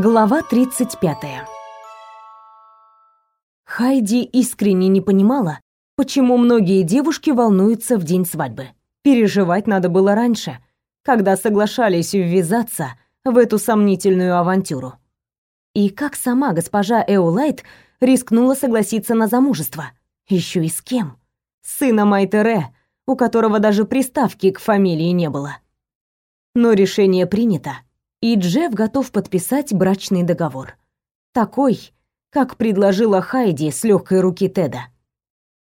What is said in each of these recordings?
Глава 35. Хайди искренне не понимала, почему многие девушки волнуются в день свадьбы. Переживать надо было раньше, когда соглашались ввязаться в эту сомнительную авантюру. И как сама госпожа Эолайт рискнула согласиться на замужество? Еще и с кем? С сыном Айтере, у которого даже приставки к фамилии не было. Но решение принято, и Джефф готов подписать брачный договор. Такой, как предложила Хайди с легкой руки Теда.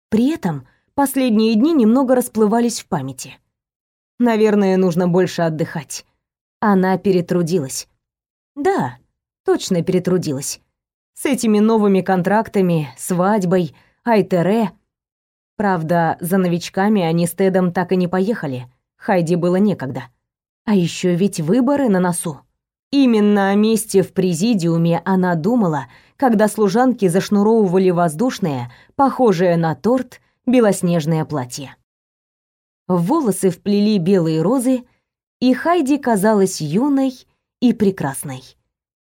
При этом последние дни немного расплывались в памяти. Наверное, нужно больше отдыхать. Она перетрудилась. Да, точно перетрудилась. С этими новыми контрактами, свадьбой, Айтере. Правда, за новичками они с Тедом так и не поехали. Хайди было некогда. А еще ведь выборы на носу. Именно о месте в президиуме она думала, когда служанки зашнуровывали воздушное, похожее на торт, белоснежное платье. В волосы вплели белые розы, и Хайди казалась юной и прекрасной.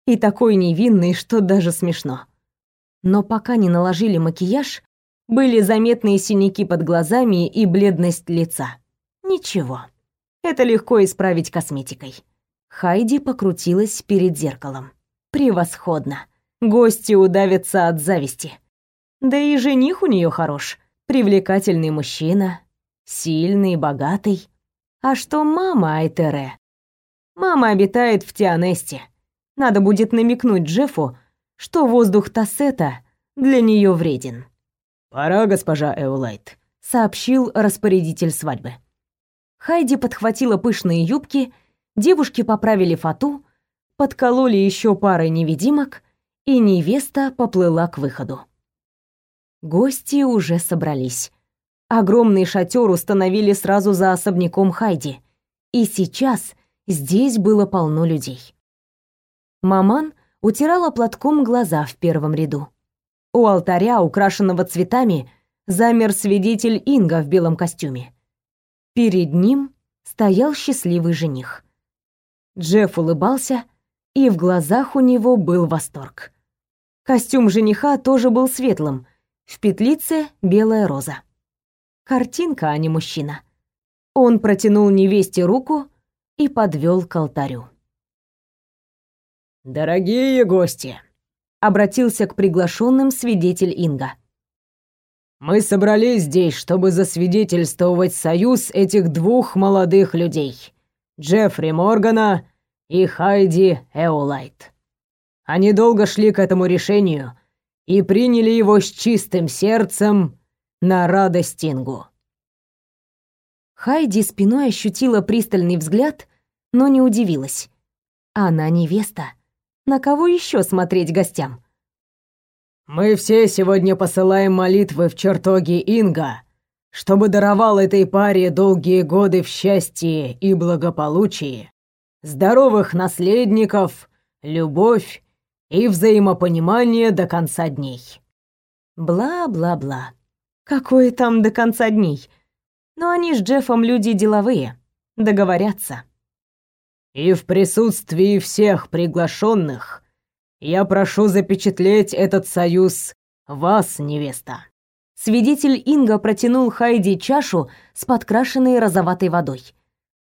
И такой невинной, что даже смешно. Но пока не наложили макияж, были заметные синяки под глазами и бледность лица. Ничего. Это легко исправить косметикой. Хайди покрутилась перед зеркалом. Превосходно. Гости удавятся от зависти. Да и жених у нее хорош. Привлекательный мужчина, сильный, богатый. А что мама Айтере? Мама обитает в Тианесте. Надо будет намекнуть Джеффу, что воздух Тассета для нее вреден. «Пора, госпожа Эулайт», — сообщил распорядитель свадьбы. Хайди подхватила пышные юбки, девушки поправили фату, подкололи еще парой невидимок, и невеста поплыла к выходу. Гости уже собрались. Огромный шатер установили сразу за особняком Хайди, и сейчас здесь было полно людей. Маман утирала платком глаза в первом ряду. У алтаря, украшенного цветами, замер свидетель Инга в белом костюме. Перед ним стоял счастливый жених. Джефф улыбался, и в глазах у него был восторг. Костюм жениха тоже был светлым, в петлице белая роза. Картинка, а не мужчина. Он протянул невесте руку и подвел к алтарю. «Дорогие гости!» — обратился к приглашенным свидетель Инга. Мы собрались здесь, чтобы засвидетельствовать союз этих двух молодых людей, Джеффри Моргана и Хайди Эолайт. Они долго шли к этому решению и приняли его с чистым сердцем на радость Ингу. Хайди спиной ощутила пристальный взгляд, но не удивилась. Она невеста. На кого еще смотреть гостям? Мы все сегодня посылаем молитвы в чертоги Инга, чтобы даровал этой паре долгие годы в счастье и благополучии, здоровых наследников, любовь и взаимопонимание до конца дней. Бла-бла-бла. Какое там до конца дней? Но они с Джеффом люди деловые, договорятся. И в присутствии всех приглашенных я прошу запечатлеть этот союз вас, невеста. Свидетель Инга протянул Хайди чашу с подкрашенной розоватой водой.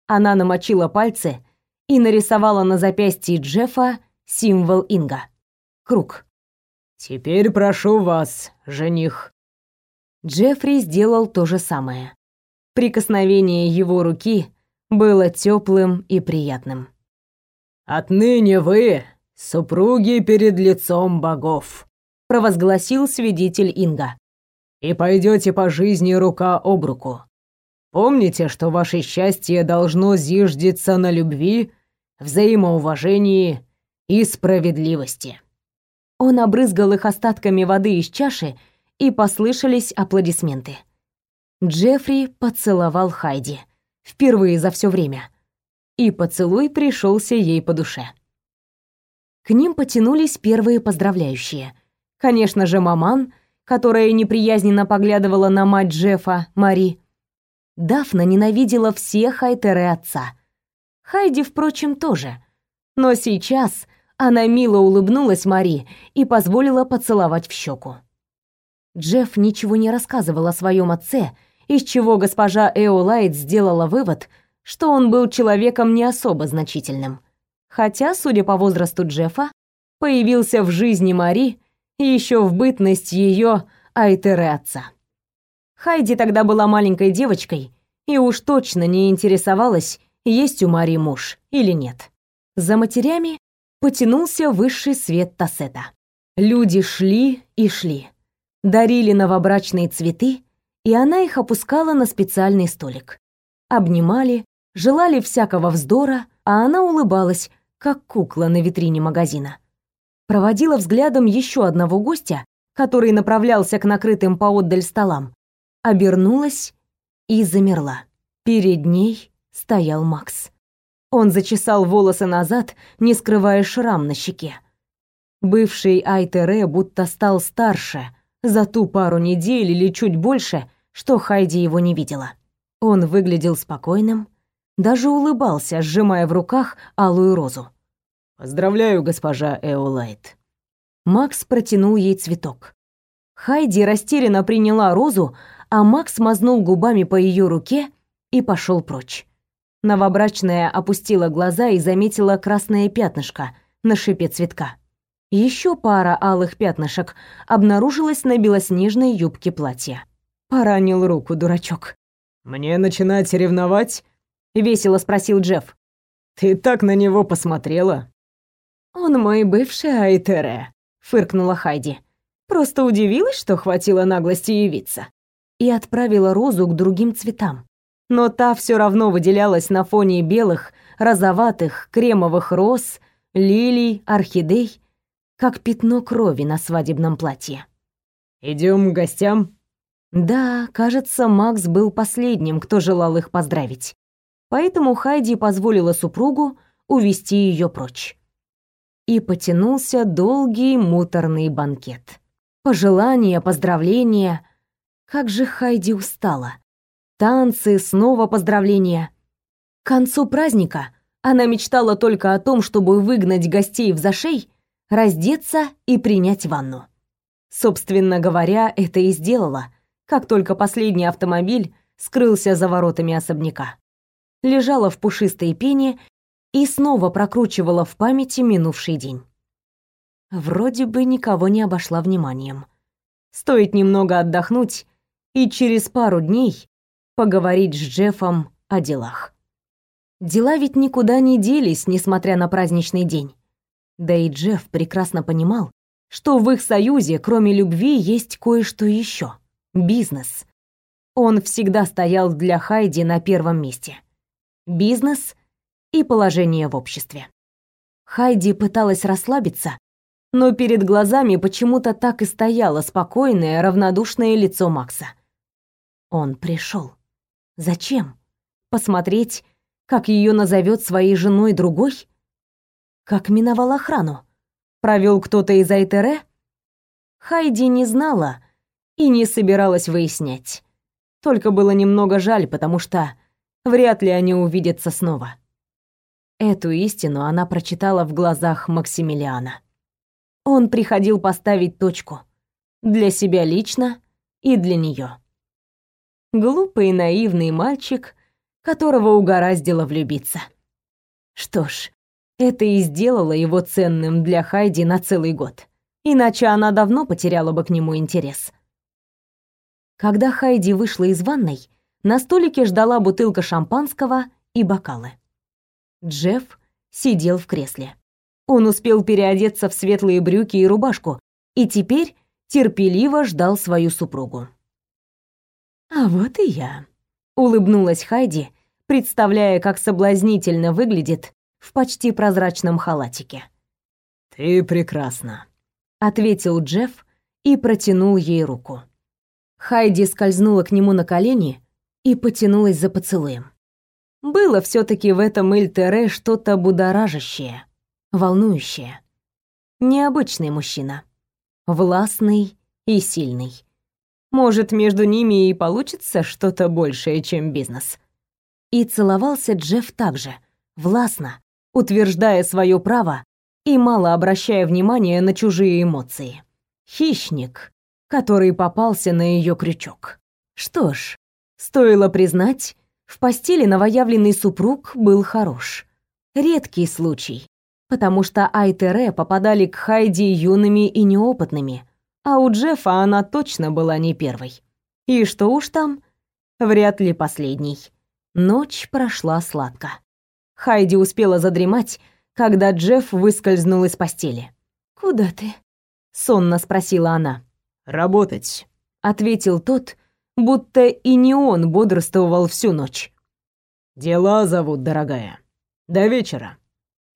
Она намочила пальцы и нарисовала на запястье Джеффа символ Инга. Круг. Теперь прошу вас, жених. Джеффри сделал то же самое. Прикосновение его руки было теплым и приятным. Отныне вы супруги перед лицом богов», — провозгласил свидетель Инга. «И пойдете по жизни рука об руку. Помните, что ваше счастье должно зиждиться на любви, взаимоуважении и справедливости». Он обрызгал их остатками воды из чаши, и послышались аплодисменты. Джеффри поцеловал Хайди впервые за все время, и поцелуй пришелся ей по душе. К ним потянулись первые поздравляющие. Конечно же, маман, которая неприязненно поглядывала на мать Джеффа, Мари. Дафна ненавидела всех Айтеры отца. Хайди, впрочем, тоже. Но сейчас она мило улыбнулась Мари и позволила поцеловать в щеку. Джефф ничего не рассказывал о своем отце, из чего госпожа Эолайт сделала вывод, что он был человеком не особо значительным. Хотя, судя по возрасту Джеффа, появился в жизни Мари еще в бытность ее отца. Хайди тогда была маленькой девочкой и уж точно не интересовалась, есть у Мари муж или нет. За матерями потянулся высший свет Тассета. Люди шли и шли. Дарили новобрачные цветы, и она их опускала на специальный столик. Обнимали, желали всякого вздора, а она улыбалась, как кукла на витрине магазина. Проводила взглядом еще одного гостя, который направлялся к накрытым поотдаль столам, обернулась и замерла. Перед ней стоял Макс. Он зачесал волосы назад, не скрывая шрам на щеке. Бывший Айтере будто стал старше за ту пару недель или чуть больше, что Хайди его не видела. Он выглядел спокойным, даже улыбался, сжимая в руках алую розу. «Поздравляю, госпожа Эолайт». Макс протянул ей цветок. Хайди растерянно приняла розу, а Макс мазнул губами по ее руке и пошел прочь. Новобрачная опустила глаза и заметила красное пятнышко на шипе цветка. Еще пара алых пятнышек обнаружилась на белоснежной юбке платья. Поранил руку, дурачок. «Мне начинать ревновать?» — весело спросил Джефф. «Ты так на него посмотрела». «Он мой бывший Айтере», — фыркнула Хайди. «Просто удивилась, что хватило наглости явиться». И отправила розу к другим цветам но та все равно выделялась на фоне белых, розоватых, кремовых роз, лилий, орхидей, как пятно крови на свадебном платье. Идем к гостям?» Да, кажется, Макс был последним, кто желал их поздравить. Поэтому Хайди позволила супругу увести ее прочь. И потянулся долгий муторный банкет. Пожелания, поздравления. Как же Хайди устала танцы, снова поздравления. К концу праздника она мечтала только о том, чтобы выгнать гостей в зашей, раздеться и принять ванну. Собственно говоря, это и сделала, как только последний автомобиль скрылся за воротами особняка. Лежала в пушистой пене и снова прокручивала в памяти минувший день. Вроде бы никого не обошла вниманием. Стоит немного отдохнуть, и через пару дней поговорить с Джеффом о делах. Дела ведь никуда не делись, несмотря на праздничный день. Да и Джефф прекрасно понимал, что в их союзе, кроме любви, есть кое-что еще — бизнес. Он всегда стоял для Хайди на первом месте. Бизнес и положение в обществе. Хайди пыталась расслабиться, но перед глазами почему-то так и стояло спокойное, равнодушное лицо Макса. Он пришел. Зачем? Посмотреть, как ее назовет своей женой другой? Как миновал охрану? Провел кто-то из Айтере? Хайди не знала и не собиралась выяснять. Только было немного жаль, потому что вряд ли они увидятся снова. Эту истину она прочитала в глазах Максимилиана. Он приходил поставить точку для себя лично и для нее. Глупый и наивный мальчик, которого угораздило влюбиться. Что ж, это и сделало его ценным для Хайди на целый год. Иначе она давно потеряла бы к нему интерес. Когда Хайди вышла из ванной, на столике ждала бутылка шампанского и бокалы. Джефф сидел в кресле. Он успел переодеться в светлые брюки и рубашку и теперь терпеливо ждал свою супругу. «А вот и я», — улыбнулась Хайди, представляя, как соблазнительно выглядит в почти прозрачном халатике. «Ты прекрасна», — ответил Джефф и протянул ей руку. Хайди скользнула к нему на колени и потянулась за поцелуем. Было все таки в этом Эльтере что-то будоражащее, волнующее. Необычный мужчина. Властный и сильный. Может, между ними и получится что-то большее, чем бизнес. И целовался Джефф также, властно, утверждая свое право и мало обращая внимания на чужие эмоции. Хищник, который попался на ее крючок. Что ж, стоило признать, в постели новоявленный супруг был хорош. Редкий случай, потому что Айтере попадали к Хайди юными и неопытными, а у Джеффа она точно была не первой. И что уж там, вряд ли последней. Ночь прошла сладко. Хайди успела задремать, когда Джефф выскользнул из постели. «Куда ты?» — сонно спросила она. «Работать», — ответил тот, будто и не он бодрствовал всю ночь. «Дела зовут, дорогая. До вечера.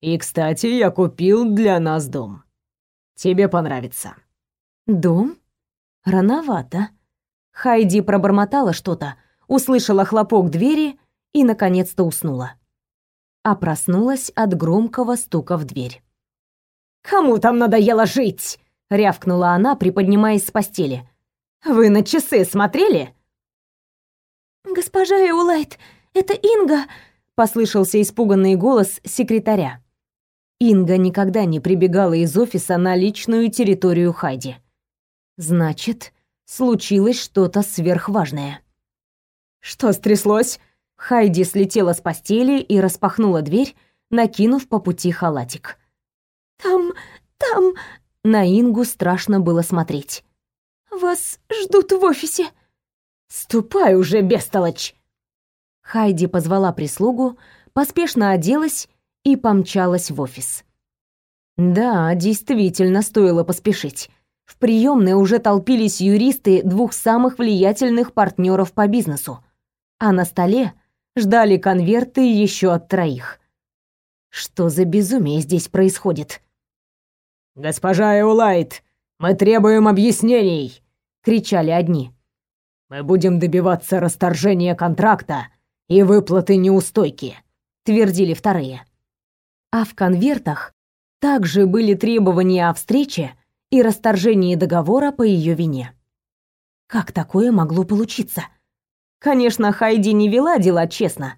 И, кстати, я купил для нас дом. Тебе понравится». «Дом? Рановато». Хайди пробормотала что-то, услышала хлопок двери и, наконец-то, уснула. А проснулась от громкого стука в дверь. «Кому там надоело жить?» — рявкнула она, приподнимаясь с постели. «Вы на часы смотрели?» «Госпожа Эулайт, это Инга!» — послышался испуганный голос секретаря. Инга никогда не прибегала из офиса на личную территорию Хайди. Значит, случилось что-то сверхважное. «Что стряслось?» Хайди слетела с постели и распахнула дверь, накинув по пути халатик. «Там... там...» На Ингу страшно было смотреть. «Вас ждут в офисе». «Ступай уже, бестолочь!» Хайди позвала прислугу, поспешно оделась и помчалась в офис. Да, действительно стоило поспешить. В приемной уже толпились юристы двух самых влиятельных партнеров по бизнесу, а на столе ждали конверты еще от троих. Что за безумие здесь происходит? «Госпожа Эулайт, мы требуем объяснений!» — кричали одни. «Мы будем добиваться расторжения контракта и выплаты неустойки», — твердили вторые. А в конвертах также были требования о встрече и расторжении договора по ее вине. Как такое могло получиться? Конечно, Хайди не вела дела честно,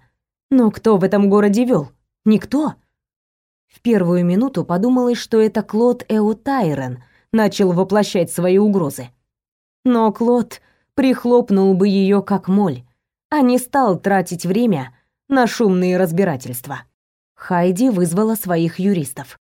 но кто в этом городе вел? Никто. В первую минуту подумалось, что это Клод Эутайрен начал воплощать свои угрозы. Но Клод прихлопнул бы ее как моль, а не стал тратить время на шумные разбирательства. Хайди вызвала своих юристов.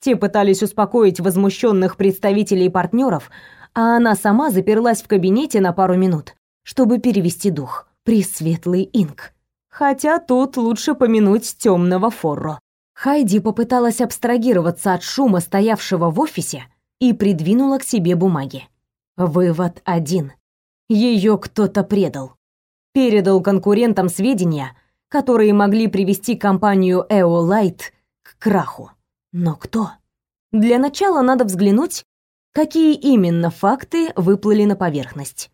Те пытались успокоить возмущенных представителей партнеров, а она сама заперлась в кабинете на пару минут, чтобы перевести дух. Пресветлый инк. Хотя тут лучше помянуть темного Форро. Хайди попыталась абстрагироваться от шума, стоявшего в офисе, и придвинула к себе бумаги. Вывод один. Ее кто-то предал. Передал конкурентам сведения, которые могли привести компанию Эолайт к краху. Но кто? Для начала надо взглянуть, какие именно факты выплыли на поверхность.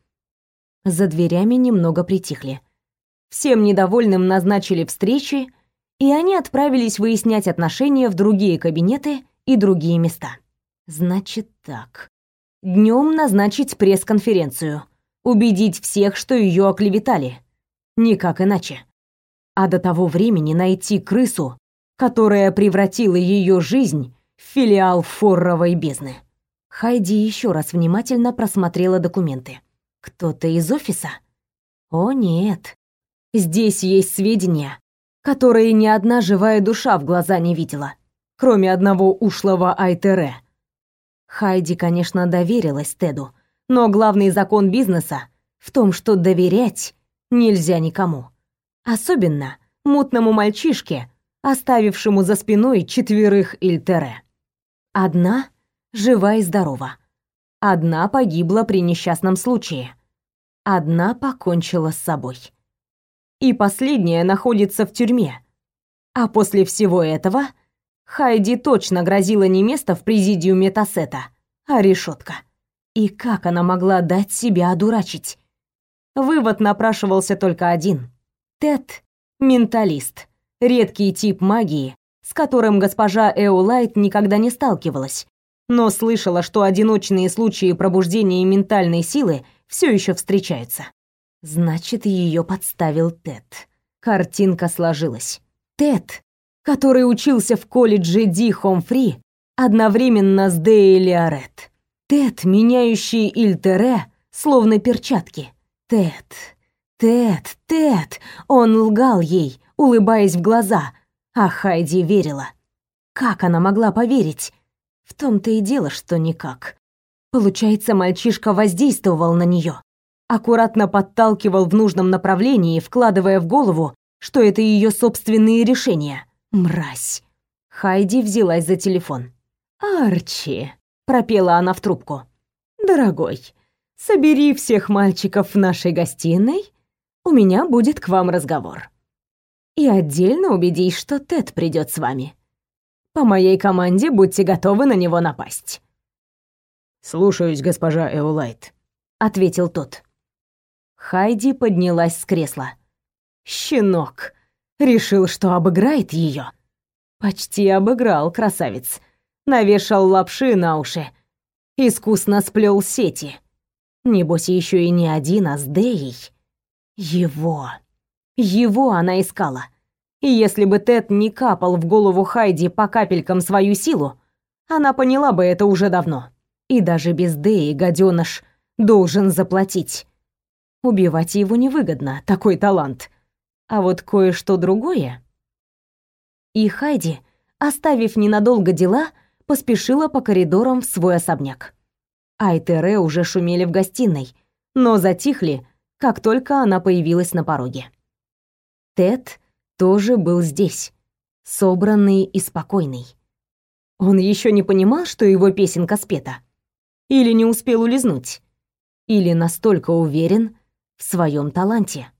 За дверями немного притихли. Всем недовольным назначили встречи, и они отправились выяснять отношения в другие кабинеты и другие места. Значит так. Днем назначить пресс-конференцию, убедить всех, что ее оклеветали. Никак иначе. А до того времени найти крысу, которая превратила ее жизнь в филиал форровой бездны. Хайди еще раз внимательно просмотрела документы. Кто-то из офиса? О нет. Здесь есть сведения, которые ни одна живая душа в глаза не видела, кроме одного ушлого Айтере. Хайди, конечно, доверилась Теду, но главный закон бизнеса в том, что доверять нельзя никому. Особенно мутному мальчишке, оставившему за спиной четверых Ильтере. Одна жива и здорова. Одна погибла при несчастном случае. Одна покончила с собой. И последняя находится в тюрьме. А после всего этого Хайди точно грозила не место в президиуме Тассета, а решетка. И как она могла дать себя одурачить? Вывод напрашивался только один. Тед — менталист, редкий тип магии, с которым госпожа Эолайт никогда не сталкивалась, но слышала, что одиночные случаи пробуждения ментальной силы — все еще встречаются. Значит, ее подставил Тед. Картинка сложилась. Тед, который учился в колледже Ди Хомфри, одновременно с Дейлиарет. Тед, меняющий Ильтере, словно перчатки. Тед, Тед, Тед! Он лгал ей, улыбаясь в глаза, а Хайди верила. Как она могла поверить? В том-то и дело, что никак. Получается, мальчишка воздействовал на нее, аккуратно подталкивал в нужном направлении, вкладывая в голову, что это ее собственные решения. Мразь. Хайди взялась за телефон. «Арчи», — пропела она в трубку. «Дорогой, собери всех мальчиков в нашей гостиной, у меня будет к вам разговор. И отдельно убедись, что Тед придет с вами. По моей команде будьте готовы на него напасть». «Слушаюсь, госпожа Эулайт», — ответил тот. Хайди поднялась с кресла. «Щенок! Решил, что обыграет ее. Почти обыграл, красавец. Навешал лапши на уши. Искусно сплел сети. Небось, еще и не один, а с Деей. Его. Его она искала. И если бы Тед не капал в голову Хайди по капелькам свою силу, она поняла бы это уже давно. И даже без Деи гаденыш должен заплатить. Убивать его невыгодно, такой талант. А вот кое-что другое... И Хайди, оставив ненадолго дела, поспешила по коридорам в свой особняк. Айтере уже шумели в гостиной, но затихли, как только она появилась на пороге. Тед тоже был здесь, собранный и спокойный. Он еще не понимал, что его песенка спета. Или не успел улизнуть. Или настолько уверен в своем таланте.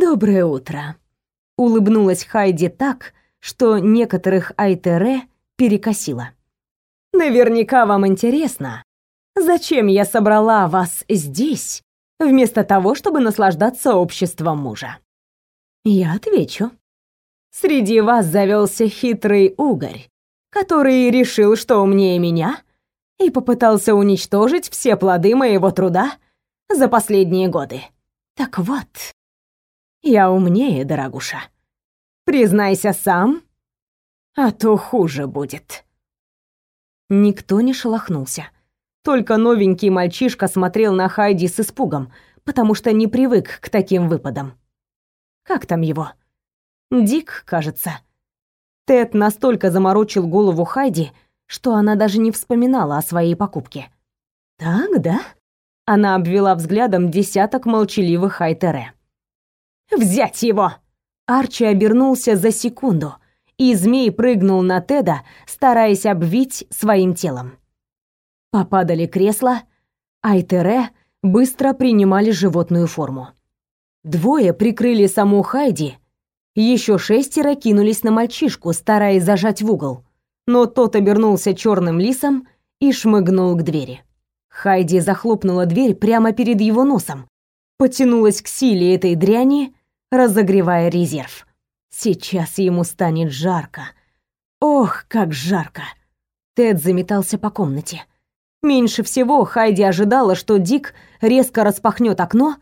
«Доброе утро», — улыбнулась Хайди так, что некоторых Айтере перекосило. «Наверняка вам интересно, зачем я собрала вас здесь, вместо того, чтобы наслаждаться обществом мужа?» Я отвечу. Среди вас завелся хитрый угорь, который решил, что умнее меня, и попытался уничтожить все плоды моего труда за последние годы. Так вот, я умнее, дорогуша. Признайся сам, а то хуже будет. Никто не шелохнулся. Только новенький мальчишка смотрел на Хайди с испугом, потому что не привык к таким выпадам. Как там его? Дик, кажется. Тед настолько заморочил голову Хайди, что она даже не вспоминала о своей покупке. Так, да? Она обвела взглядом десяток молчаливых Айтере. «Взять его!» Арчи обернулся за секунду, и змей прыгнул на Теда, стараясь обвить своим телом. Попадали кресла, Айтере быстро принимали животную форму. Двое прикрыли саму Хайди, еще шестеро кинулись на мальчишку, стараясь зажать в угол, но тот обернулся черным лисом и шмыгнул к двери. Хайди захлопнула дверь прямо перед его носом, потянулась к силе этой дряни, разогревая резерв. Сейчас ему станет жарко. Ох, как жарко. Тед заметался по комнате. Меньше всего Хайди ожидала, что Дик резко распахнет окно,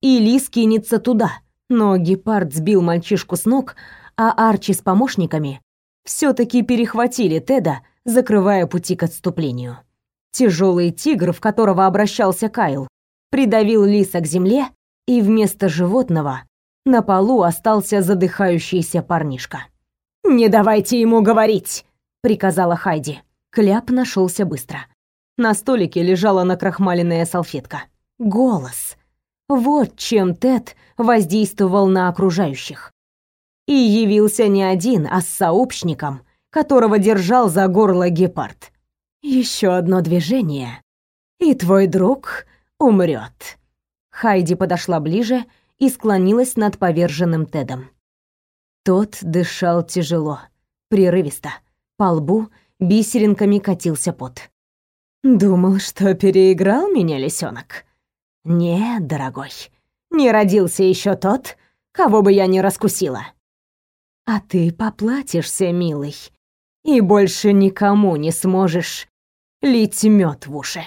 и Лис кинется туда. Но гепард сбил мальчишку с ног, а Арчи с помощниками все таки перехватили Теда, закрывая пути к отступлению. Тяжелый тигр, в которого обращался Кайл, придавил лиса к земле, и вместо животного на полу остался задыхающийся парнишка. «Не давайте ему говорить!» — приказала Хайди. Кляп нашелся быстро. На столике лежала накрахмаленная салфетка. Голос. Вот чем Тед воздействовал на окружающих. И явился не один, а с сообщником, которого держал за горло гепард. Еще одно движение, и твой друг умрет. Хайди подошла ближе и склонилась над поверженным Тедом. Тот дышал тяжело, прерывисто. По лбу бисеринками катился пот. «Думал, что переиграл меня, лисенок? Нет, дорогой, не родился еще тот, кого бы я не раскусила. А ты поплатишься, милый, и больше никому не сможешь лить мед в уши.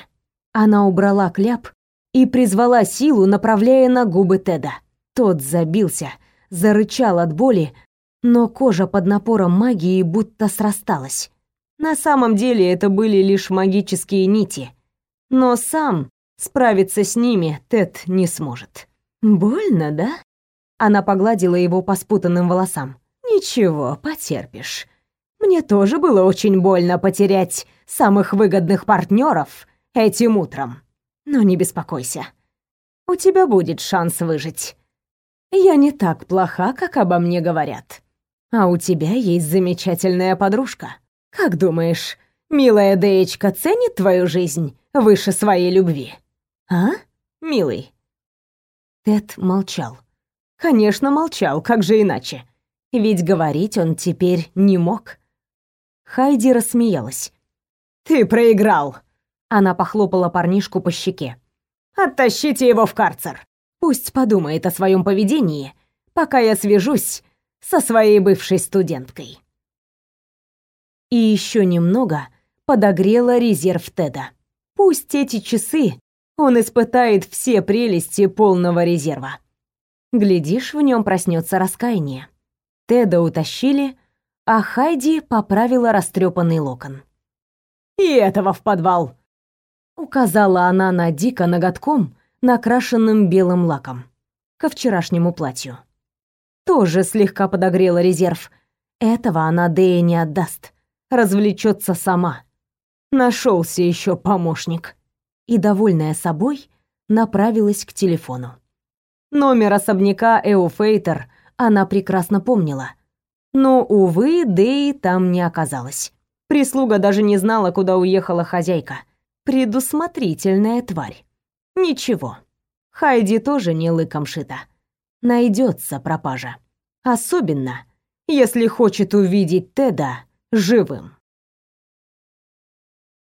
Она убрала кляп и призвала силу, направляя на губы Теда. Тот забился, зарычал от боли, но кожа под напором магии будто срасталась. На самом деле это были лишь магические нити. Но сам справиться с ними Тед не сможет. Больно, да? Она погладила его по спутанным волосам. Ничего, потерпишь. Мне тоже было очень больно потерять самых выгодных партнеров этим утром. Но не беспокойся. У тебя будет шанс выжить. Я не так плоха, как обо мне говорят. А у тебя есть замечательная подружка. Как думаешь, милая Деечка ценит твою жизнь выше своей любви? А, милый?» Тед молчал. Конечно, молчал, как же иначе? Ведь говорить он теперь не мог. Хайди рассмеялась. «Ты проиграл!» Она похлопала парнишку по щеке. «Оттащите его в карцер! Пусть подумает о своем поведении, пока я свяжусь со своей бывшей студенткой» и еще немного подогрела резерв Теда. Пусть эти часы он испытает все прелести полного резерва. Глядишь, в нем проснется раскаяние. Теда утащили, а Хайди поправила растрепанный локон. «И этого в подвал!» Указала она на Дика ноготком, накрашенным белым лаком, ко вчерашнему платью. Тоже слегка подогрела резерв. Этого она Дэя не отдаст развлечется сама. Нашелся еще помощник. И, довольная собой, направилась к телефону. Номер особняка Эуфейтер она прекрасно помнила. Но, увы, Дэй там не оказалось. Прислуга даже не знала, куда уехала хозяйка. Предусмотрительная тварь. Ничего. Хайди тоже не лыком шита. Найдется пропажа. Особенно, если хочет увидеть Теда живым.